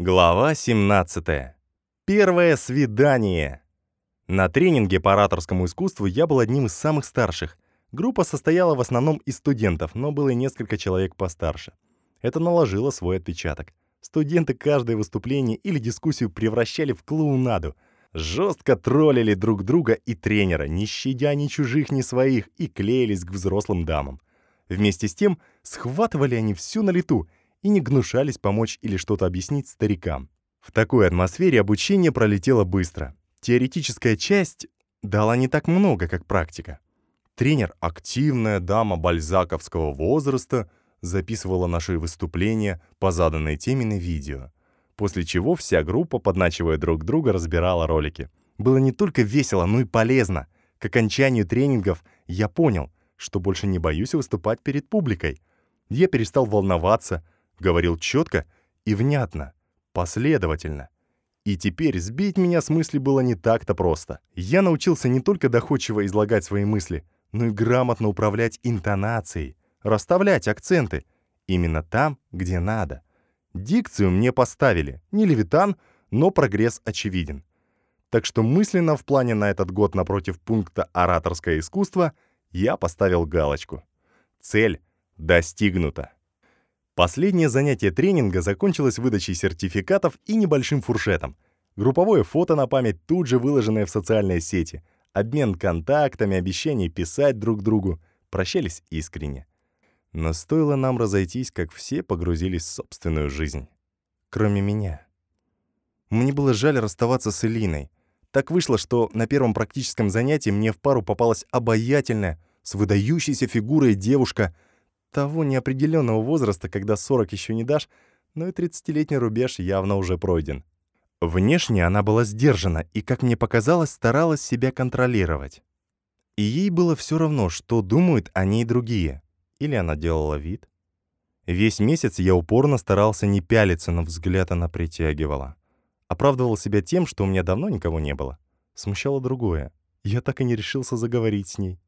Глава 17. Первое свидание. На тренинге по ораторскому искусству я был одним из самых старших. Группа состояла в основном из студентов, но было и несколько человек постарше. Это наложило свой отпечаток. Студенты каждое выступление или дискуссию превращали в клоунаду. Жестко троллили друг друга и тренера, не щадя ни чужих, ни своих, и клеились к взрослым дамам. Вместе с тем схватывали они всю на лету — и не гнушались помочь или что-то объяснить старикам. В такой атмосфере обучение пролетело быстро. Теоретическая часть дала не так много, как практика. Тренер, активная дама бальзаковского возраста, записывала наши выступления по заданной теме на видео, после чего вся группа, подначивая друг друга, разбирала ролики. Было не только весело, но и полезно. К окончанию тренингов я понял, что больше не боюсь выступать перед публикой. Я перестал волноваться, Говорил четко и внятно, последовательно. И теперь сбить меня с мысли было не так-то просто. Я научился не только доходчиво излагать свои мысли, но и грамотно управлять интонацией, расставлять акценты именно там, где надо. Дикцию мне поставили, не левитан, но прогресс очевиден. Так что мысленно в плане на этот год напротив пункта «Ораторское искусство» я поставил галочку. Цель достигнута. Последнее занятие тренинга закончилось выдачей сертификатов и небольшим фуршетом. Групповое фото на память тут же выложенное в социальные сети. Обмен контактами, обещание писать друг другу. Прощались искренне. Но стоило нам разойтись, как все погрузились в собственную жизнь. Кроме меня. Мне было жаль расставаться с Элиной. Так вышло, что на первом практическом занятии мне в пару попалась обаятельная, с выдающейся фигурой девушка — того неопределенного возраста, когда 40 еще не дашь, но и 30-летний рубеж явно уже пройден. Внешне она была сдержана и, как мне показалось, старалась себя контролировать. И ей было все равно, что думают о ней другие. Или она делала вид. Весь месяц я упорно старался не пялиться, но взгляд она притягивала. Оправдывал себя тем, что у меня давно никого не было. Смущало другое. Я так и не решился заговорить с ней.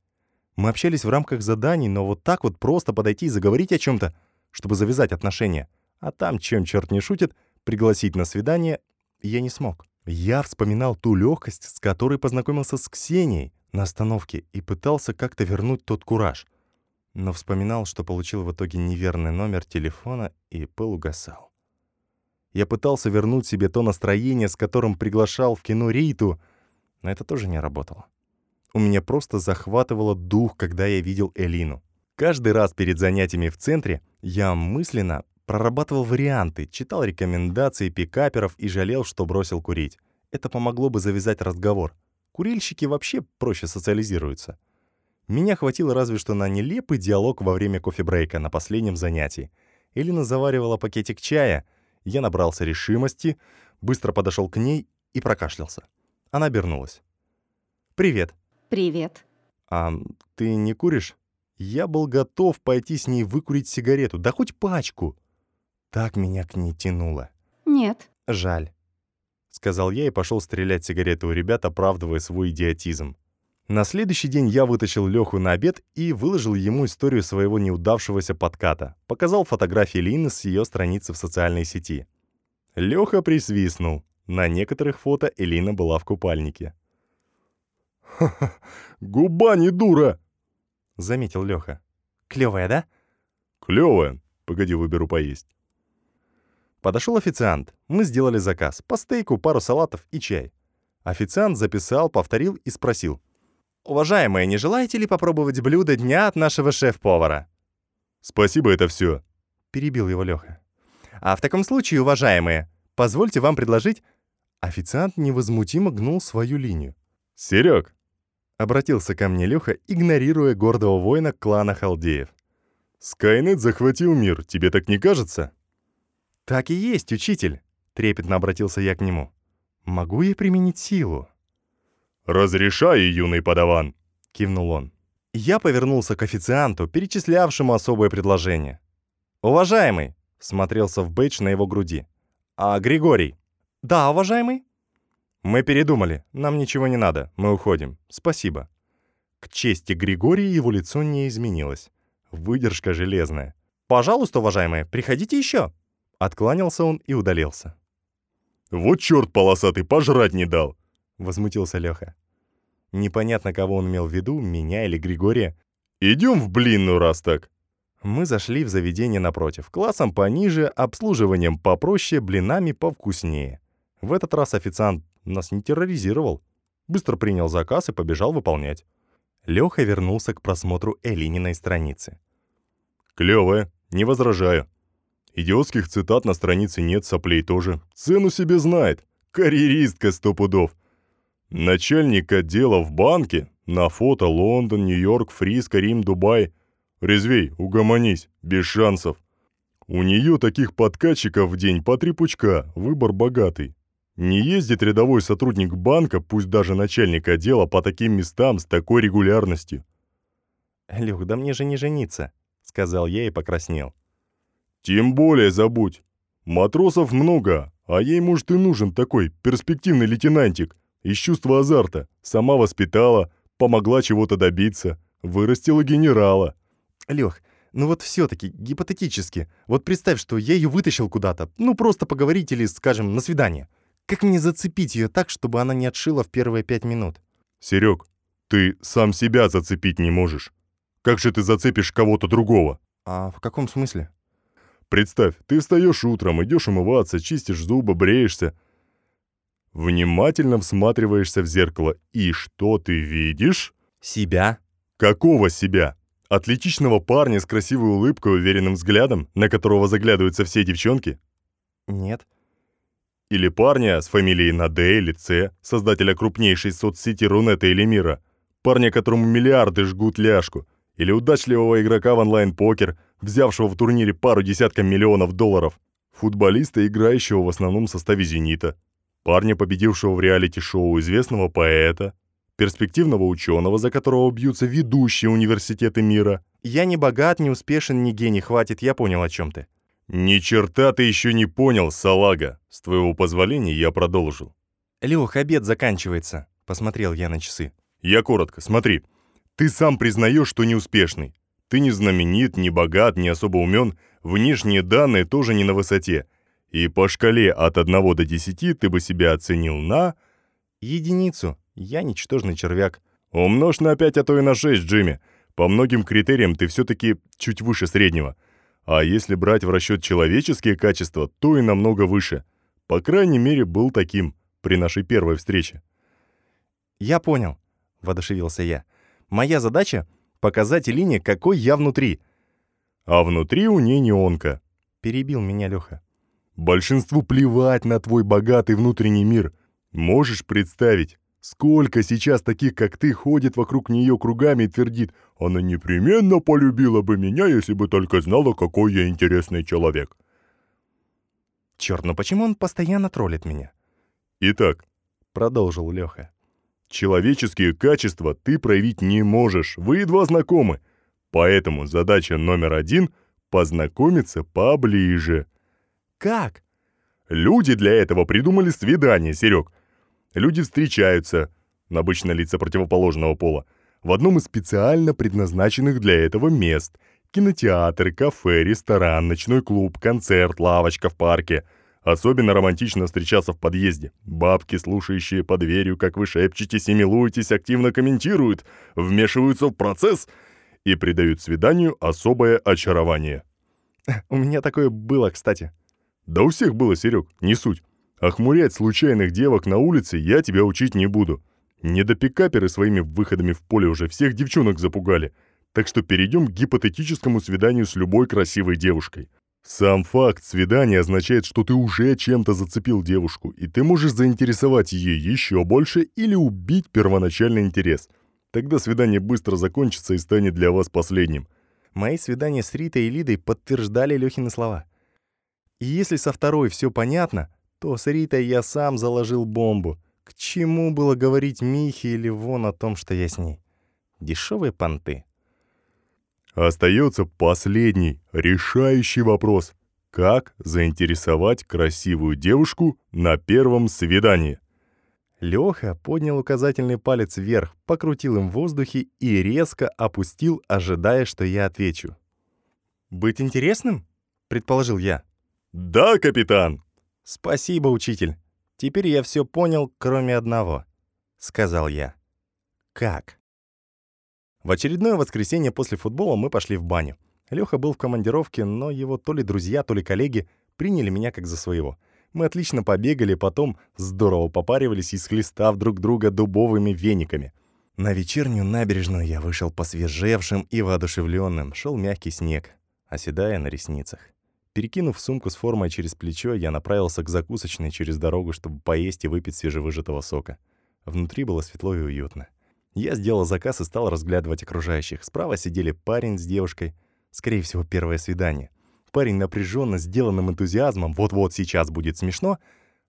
Мы общались в рамках заданий, но вот так вот просто подойти и заговорить о чем-то, чтобы завязать отношения, а там, чем черт не шутит, пригласить на свидание, я не смог. Я вспоминал ту легкость, с которой познакомился с Ксенией на остановке и пытался как-то вернуть тот кураж. Но вспоминал, что получил в итоге неверный номер телефона и пыл угасал. Я пытался вернуть себе то настроение, с которым приглашал в кино Риту, но это тоже не работало. У меня просто захватывало дух, когда я видел Элину. Каждый раз перед занятиями в центре я мысленно прорабатывал варианты, читал рекомендации пикаперов и жалел, что бросил курить. Это помогло бы завязать разговор. Курильщики вообще проще социализируются. Меня хватило разве что на нелепый диалог во время кофе-брейка на последнем занятии. Элина заваривала пакетик чая, я набрался решимости, быстро подошел к ней и прокашлялся. Она обернулась. «Привет. Привет. А ты не куришь? Я был готов пойти с ней выкурить сигарету, да хоть пачку. Так меня к ней тянуло. Нет. Жаль. Сказал я и пошел стрелять сигареты у ребят, оправдывая свой идиотизм. На следующий день я вытащил Леху на обед и выложил ему историю своего неудавшегося подката. Показал фотографии Лины с ее страницы в социальной сети. Леха присвистнул. На некоторых фото Элина была в купальнике. «Ха-ха, губа не дура!» — заметил Леха. «Клевая, да?» «Клевая. Погоди, выберу поесть». Подошел официант. Мы сделали заказ. По стейку, пару салатов и чай. Официант записал, повторил и спросил. «Уважаемые, не желаете ли попробовать блюдо дня от нашего шеф-повара?» «Спасибо, это все», — перебил его Леха. «А в таком случае, уважаемые, позвольте вам предложить...» Официант невозмутимо гнул свою линию. «Серег, Обратился ко мне Леха, игнорируя гордого воина клана Халдеев. «Скайнет захватил мир, тебе так не кажется?» «Так и есть, учитель», — трепетно обратился я к нему. «Могу я применить силу?» «Разрешаю, юный подаван», — кивнул он. Я повернулся к официанту, перечислявшему особое предложение. «Уважаемый», — смотрелся в бейдж на его груди. «А Григорий?» «Да, уважаемый», «Мы передумали. Нам ничего не надо. Мы уходим. Спасибо». К чести Григория его лицо не изменилось. Выдержка железная. «Пожалуйста, уважаемые, приходите еще!» Откланялся он и удалился. Вот черт полосатый, пожрать не дал!» — возмутился Леха. Непонятно, кого он имел в виду, меня или Григория. «Идем в блинную, раз так!» Мы зашли в заведение напротив, классом пониже, обслуживанием попроще, блинами повкуснее. В этот раз официант нас не терроризировал. Быстро принял заказ и побежал выполнять. Леха вернулся к просмотру Элининой страницы. «Клёвая, не возражаю. Идиотских цитат на странице нет, соплей тоже. Цену себе знает. Карьеристка сто пудов. Начальник отдела в банке. На фото Лондон, Нью-Йорк, Фриско, Рим, Дубай. Резвей, угомонись, без шансов. У нее таких подкатчиков в день по три пучка, выбор богатый. Не ездит рядовой сотрудник банка, пусть даже начальник отдела, по таким местам с такой регулярностью. «Люх, да мне же не жениться», — сказал я и покраснел. «Тем более забудь. Матросов много, а ей, может, и нужен такой перспективный лейтенантик. Из чувства азарта. Сама воспитала, помогла чего-то добиться, вырастила генерала». Лех, ну вот все-таки, гипотетически, вот представь, что я ее вытащил куда-то, ну просто поговорить или, скажем, на свидание. Как мне зацепить ее так, чтобы она не отшила в первые пять минут? Серег, ты сам себя зацепить не можешь. Как же ты зацепишь кого-то другого? А в каком смысле? Представь, ты встаешь утром, идешь умываться, чистишь зубы, бреешься. Внимательно всматриваешься в зеркало. И что ты видишь? Себя. Какого себя? Атлетичного парня с красивой улыбкой и уверенным взглядом, на которого заглядываются все девчонки? Нет. Или парня с фамилией на Д или Ц, создателя крупнейшей соцсети Рунета или Мира. Парня, которому миллиарды жгут ляжку. Или удачливого игрока в онлайн-покер, взявшего в турнире пару десятков миллионов долларов. Футболиста, играющего в основном в составе «Зенита». Парня, победившего в реалити-шоу известного поэта. Перспективного ученого, за которого бьются ведущие университеты мира. Я не богат, не успешен, не гений, хватит, я понял, о чем ты. «Ни черта ты еще не понял, салага. С твоего позволения я продолжил». «Лех, обед заканчивается», — посмотрел я на часы. «Я коротко. Смотри. Ты сам признаешь, что неуспешный. Ты не знаменит, не богат, не особо умен. Внешние данные тоже не на высоте. И по шкале от 1 до 10 ты бы себя оценил на...» «Единицу. Я ничтожный червяк». «Умножь на 5, а то и на 6, Джимми. По многим критериям ты все-таки чуть выше среднего». А если брать в расчет человеческие качества, то и намного выше. По крайней мере, был таким при нашей первой встрече. «Я понял», — воодушевился я. «Моя задача — показать Илине, какой я внутри». «А внутри у ней неонка», — перебил меня Леха. «Большинству плевать на твой богатый внутренний мир. Можешь представить, Сколько сейчас таких, как ты, ходит вокруг нее кругами и твердит, «Она непременно полюбила бы меня, если бы только знала, какой я интересный человек». Черт, ну почему он постоянно троллит меня? Итак, продолжил Леха. Человеческие качества ты проявить не можешь, вы едва знакомы. Поэтому задача номер один — познакомиться поближе. Как? Люди для этого придумали свидание, Серег. Люди встречаются, обычно лица противоположного пола, в одном из специально предназначенных для этого мест. Кинотеатр, кафе, ресторан, ночной клуб, концерт, лавочка в парке. Особенно романтично встречаться в подъезде. Бабки, слушающие под дверью, как вы шепчетесь и милуетесь, активно комментируют, вмешиваются в процесс и придают свиданию особое очарование. У меня такое было, кстати. Да у всех было, Серег, не суть. Охмурять случайных девок на улице я тебя учить не буду. Недопикаперы своими выходами в поле уже всех девчонок запугали. Так что перейдем к гипотетическому свиданию с любой красивой девушкой. Сам факт свидания означает, что ты уже чем-то зацепил девушку, и ты можешь заинтересовать ее еще больше или убить первоначальный интерес. Тогда свидание быстро закончится и станет для вас последним. Мои свидания с Ритой и Лидой подтверждали Лёхины слова. И если со второй все понятно, то с Ритой я сам заложил бомбу. К чему было говорить Михе или Вон о том, что я с ней? Дешевые понты. Остается последний, решающий вопрос. Как заинтересовать красивую девушку на первом свидании? Леха поднял указательный палец вверх, покрутил им в воздухе и резко опустил, ожидая, что я отвечу. «Быть интересным?» — предположил я. «Да, капитан!» «Спасибо, учитель», Теперь я все понял, кроме одного, сказал я. Как? В очередное воскресенье после футбола мы пошли в баню. Лёха был в командировке, но его то ли друзья, то ли коллеги приняли меня как за своего. Мы отлично побегали, потом здорово попаривались, исхлестав друг друга дубовыми вениками. На вечернюю набережную я вышел посвежевшим и воодушевленным. Шел мягкий снег, оседая на ресницах. Перекинув сумку с формой через плечо, я направился к закусочной через дорогу, чтобы поесть и выпить свежевыжатого сока. Внутри было светло и уютно. Я сделал заказ и стал разглядывать окружающих. Справа сидели парень с девушкой. Скорее всего, первое свидание. Парень напряженно, сделанным энтузиазмом, вот-вот сейчас будет смешно,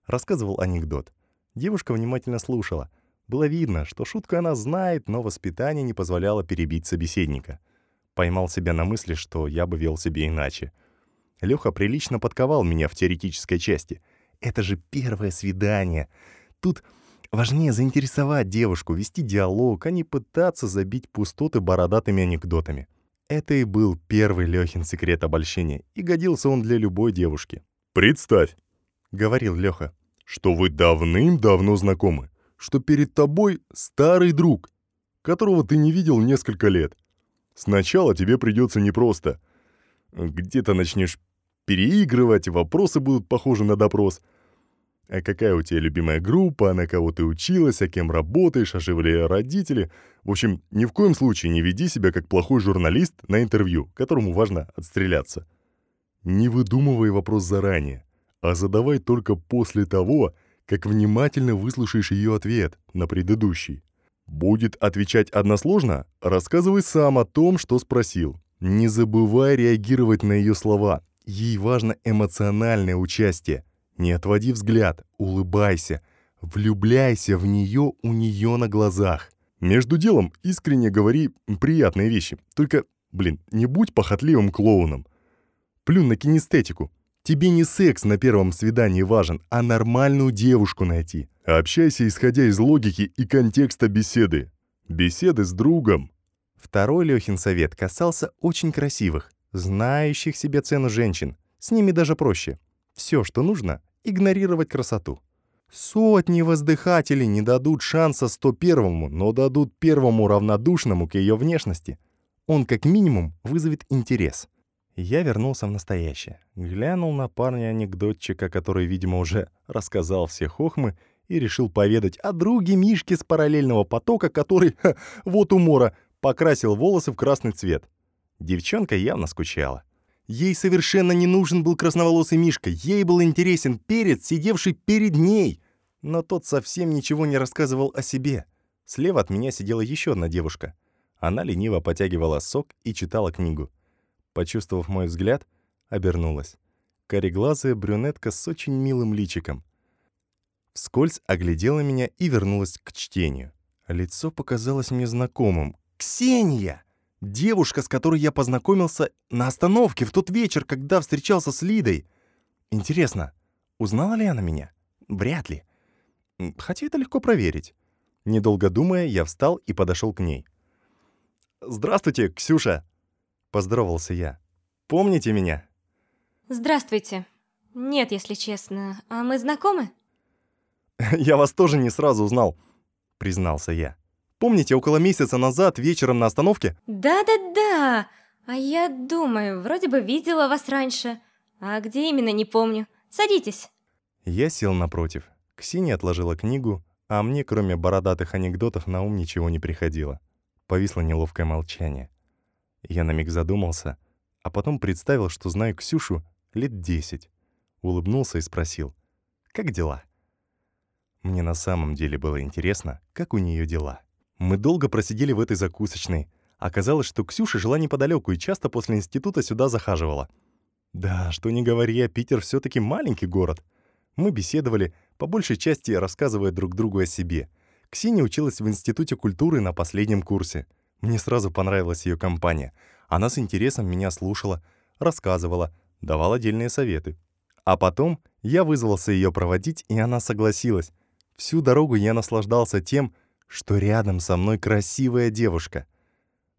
рассказывал анекдот. Девушка внимательно слушала. Было видно, что шутку она знает, но воспитание не позволяло перебить собеседника. Поймал себя на мысли, что я бы вел себя иначе. Лёха прилично подковал меня в теоретической части. Это же первое свидание. Тут важнее заинтересовать девушку, вести диалог, а не пытаться забить пустоты бородатыми анекдотами. Это и был первый Лёхин секрет обольщения, и годился он для любой девушки. «Представь», — говорил Лёха, — «что вы давным-давно знакомы, что перед тобой старый друг, которого ты не видел несколько лет. Сначала тебе придется непросто. Где-то начнешь переигрывать, вопросы будут похожи на допрос. А какая у тебя любимая группа, на кого ты училась, а кем работаешь, оживли родители. В общем, ни в коем случае не веди себя как плохой журналист на интервью, которому важно отстреляться. Не выдумывай вопрос заранее, а задавай только после того, как внимательно выслушаешь ее ответ на предыдущий. Будет отвечать односложно? Рассказывай сам о том, что спросил. Не забывай реагировать на ее слова, Ей важно эмоциональное участие. Не отводи взгляд, улыбайся, влюбляйся в нее у нее на глазах. Между делом искренне говори приятные вещи. Только, блин, не будь похотливым клоуном. Плюн на кинестетику. Тебе не секс на первом свидании важен, а нормальную девушку найти. Общайся, исходя из логики и контекста беседы. Беседы с другом. Второй Лёхин совет касался очень красивых, знающих себе цену женщин. С ними даже проще. Все, что нужно — игнорировать красоту. Сотни воздыхателей не дадут шанса 101-му, но дадут первому равнодушному к ее внешности. Он как минимум вызовет интерес. Я вернулся в настоящее. Глянул на парня-анекдотчика, который, видимо, уже рассказал все хохмы, и решил поведать о друге Мишке с параллельного потока, который, ха, вот умора, покрасил волосы в красный цвет. Девчонка явно скучала. Ей совершенно не нужен был красноволосый Мишка, ей был интересен перец, сидевший перед ней. Но тот совсем ничего не рассказывал о себе. Слева от меня сидела еще одна девушка. Она лениво потягивала сок и читала книгу. Почувствовав мой взгляд, обернулась. Кореглазая брюнетка с очень милым личиком. Вскользь оглядела меня и вернулась к чтению. Лицо показалось мне знакомым. «Ксения!» Девушка, с которой я познакомился на остановке в тот вечер, когда встречался с Лидой. Интересно, узнала ли она меня? Вряд ли. Хотя это легко проверить. Недолго думая, я встал и подошел к ней. «Здравствуйте, Ксюша!» — поздоровался я. «Помните меня?» «Здравствуйте. Нет, если честно. А мы знакомы?» «Я вас тоже не сразу узнал», — признался я. Помните, около месяца назад вечером на остановке? Да-да-да. А я думаю, вроде бы видела вас раньше. А где именно, не помню. Садитесь. Я сел напротив. Ксения отложила книгу, а мне, кроме бородатых анекдотов, на ум ничего не приходило. Повисло неловкое молчание. Я на миг задумался, а потом представил, что знаю Ксюшу лет десять. Улыбнулся и спросил, «Как дела?» Мне на самом деле было интересно, как у нее дела. Мы долго просидели в этой закусочной. Оказалось, что Ксюша жила неподалеку и часто после института сюда захаживала. Да, что не говори, а Питер все таки маленький город. Мы беседовали, по большей части рассказывая друг другу о себе. Ксения училась в Институте культуры на последнем курсе. Мне сразу понравилась ее компания. Она с интересом меня слушала, рассказывала, давала отдельные советы. А потом я вызвался ее проводить, и она согласилась. Всю дорогу я наслаждался тем, что рядом со мной красивая девушка.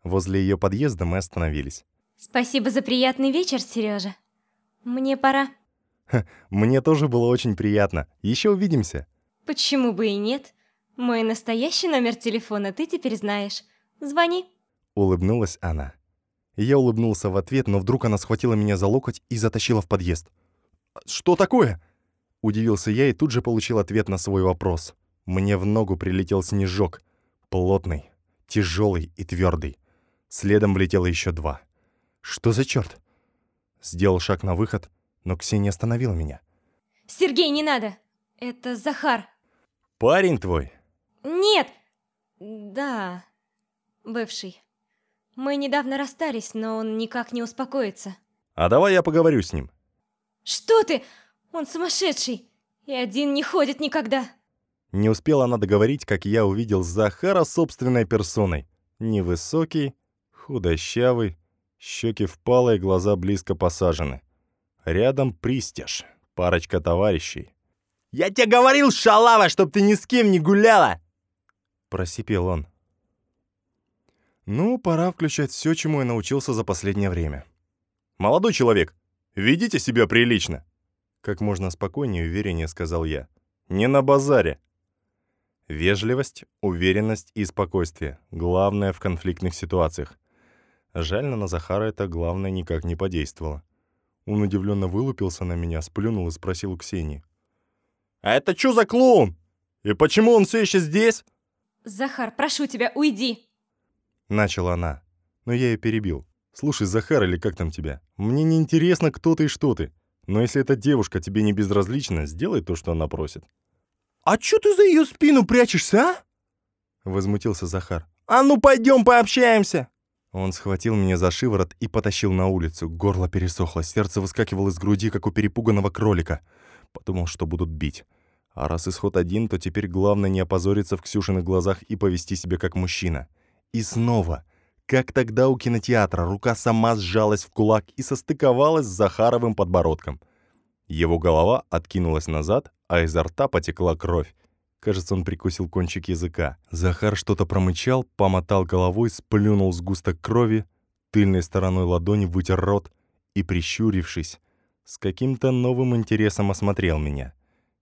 Возле ее подъезда мы остановились. Спасибо за приятный вечер, Сережа. Мне пора. мне тоже было очень приятно. Еще увидимся. Почему бы и нет? Мой настоящий номер телефона ты теперь знаешь. Звони. Улыбнулась она. Я улыбнулся в ответ, но вдруг она схватила меня за локоть и затащила в подъезд. «Что такое?» Удивился я и тут же получил ответ на свой вопрос. Мне в ногу прилетел снежок. Плотный, тяжелый и твердый. Следом влетело еще два. Что за черт? Сделал шаг на выход, но Ксения остановила меня. Сергей, не надо! Это Захар. Парень твой? Нет! Да, бывший. Мы недавно расстались, но он никак не успокоится. А давай я поговорю с ним. Что ты? Он сумасшедший. И один не ходит никогда. Не успела она договорить, как я увидел Захара собственной персоной. Невысокий, худощавый, щеки впалые, глаза близко посажены. Рядом пристеж, парочка товарищей. «Я тебе говорил, шалава, чтоб ты ни с кем не гуляла!» Просипел он. Ну, пора включать все, чему я научился за последнее время. «Молодой человек, ведите себя прилично!» Как можно спокойнее и увереннее сказал я. «Не на базаре!» Вежливость, уверенность и спокойствие — главное в конфликтных ситуациях. Жаль, но на Захара это главное никак не подействовало. Он удивленно вылупился на меня, сплюнул и спросил у Ксении. «А это что за клоун? И почему он все еще здесь?» «Захар, прошу тебя, уйди!» Начала она. Но я ее перебил. «Слушай, Захар, или как там тебя? Мне не интересно, кто ты и что ты. Но если эта девушка тебе не безразлична, сделай то, что она просит». «А чё ты за ее спину прячешься, а?» Возмутился Захар. «А ну пойдем пообщаемся!» Он схватил меня за шиворот и потащил на улицу. Горло пересохло, сердце выскакивало из груди, как у перепуганного кролика. Подумал, что будут бить. А раз исход один, то теперь главное не опозориться в Ксюшиных глазах и повести себя как мужчина. И снова, как тогда у кинотеатра, рука сама сжалась в кулак и состыковалась с Захаровым подбородком. Его голова откинулась назад, а изо рта потекла кровь. Кажется, он прикусил кончик языка. Захар что-то промычал, помотал головой, сплюнул сгусток крови, тыльной стороной ладони вытер рот и, прищурившись, с каким-то новым интересом осмотрел меня.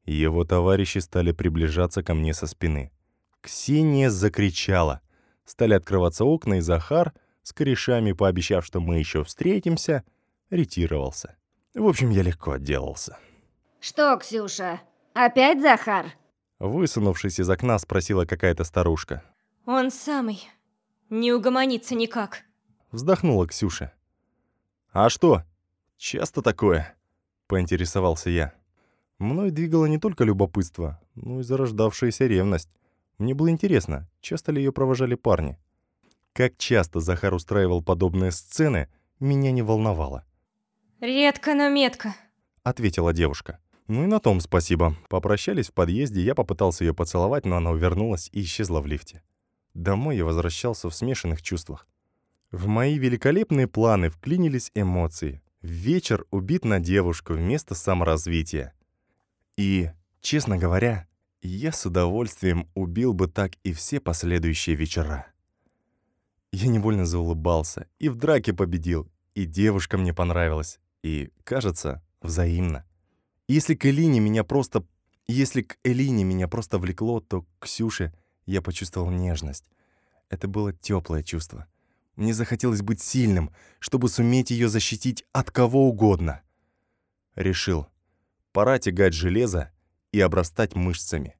Его товарищи стали приближаться ко мне со спины. Ксения закричала. Стали открываться окна, и Захар, с корешами пообещав, что мы еще встретимся, ретировался. В общем, я легко отделался. «Что, Ксюша, опять Захар?» Высунувшись из окна, спросила какая-то старушка. Он самый. Не угомонится никак. Вздохнула Ксюша. «А что? Часто такое?» Поинтересовался я. Мной двигало не только любопытство, но и зарождавшаяся ревность. Мне было интересно, часто ли ее провожали парни. Как часто Захар устраивал подобные сцены, меня не волновало. «Редко, но метко», — ответила девушка. Ну и на том спасибо. Попрощались в подъезде, я попытался ее поцеловать, но она увернулась и исчезла в лифте. Домой я возвращался в смешанных чувствах. В мои великолепные планы вклинились эмоции. Вечер убит на девушку вместо саморазвития. И, честно говоря, я с удовольствием убил бы так и все последующие вечера. Я невольно заулыбался, и в драке победил, и девушка мне понравилась, и, кажется, взаимно. Если к Элине меня просто... Если к Элине меня просто влекло, то к Ксюше я почувствовал нежность. Это было теплое чувство. Мне захотелось быть сильным, чтобы суметь ее защитить от кого угодно. Решил, пора тягать железо и обрастать мышцами.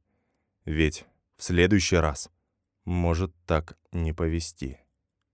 Ведь в следующий раз может так не повести.